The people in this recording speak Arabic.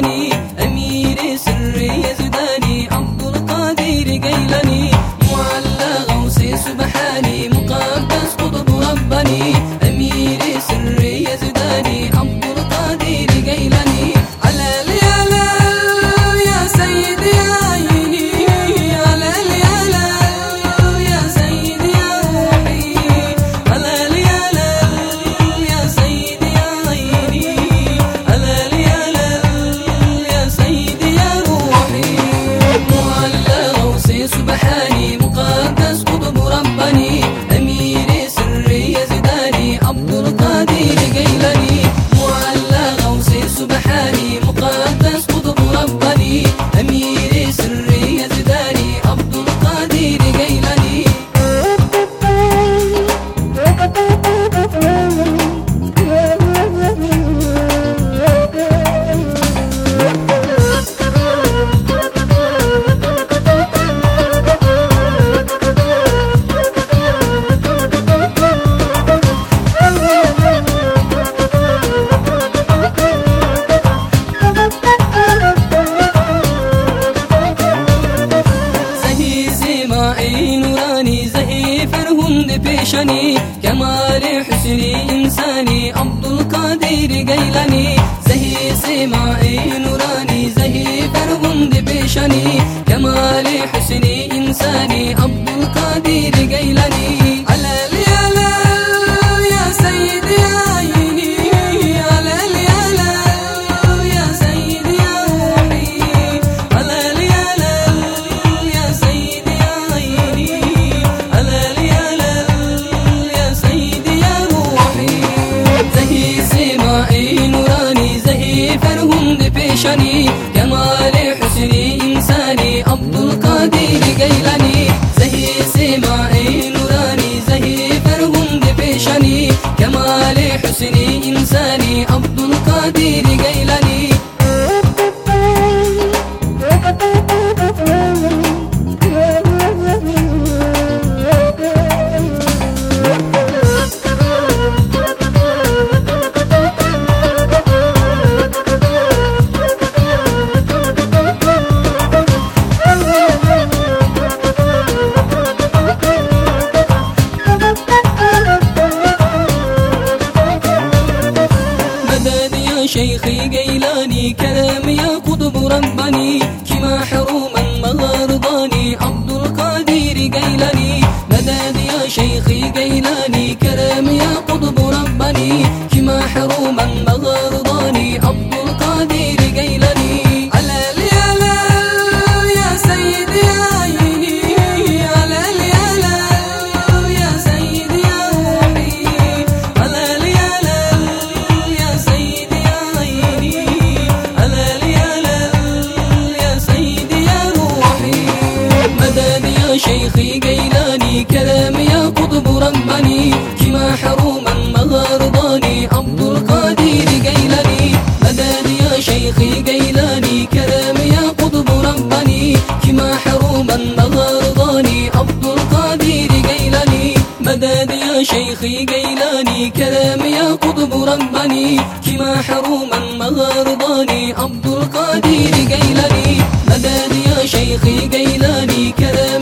شني إنساني عبد القادر قيلني زهي سماعي نوراني زهي فرغند بشني كمال حسني إنساني عبد القادر قيلني فرهم بشني كمال حسني إنساني شيخي قيلاني كلام يا قطب رباني. كما حروما مغارضاني عبد القادر قيلاني مداد يا شيخي قيلاني كلام يا قطب رباني. قطب رباني كما حروما مغارضاني عبد القادر قيلاني مداد يا شيخي قيلاني كلام يا قطب رباني كما حروما مغارضاني عبد القادر قيلاني مداد يا شيخي قيلاني كلام يا قطب رباني كما حروما مغارضاني عبد القادر قيلاني مداد يا شيخي قيلاني كلام